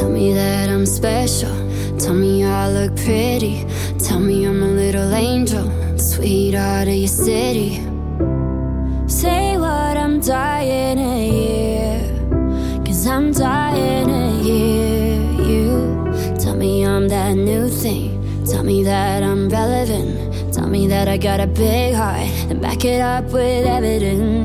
Tell me that I'm special. Tell me I look pretty. Tell me I'm a little angel, sweetheart of your city. Say what I'm dying to hear. Cause I'm dying to hear you. Tell me I'm that new thing. Tell me that I'm relevant. Tell me that I got a big heart and back it up with evidence.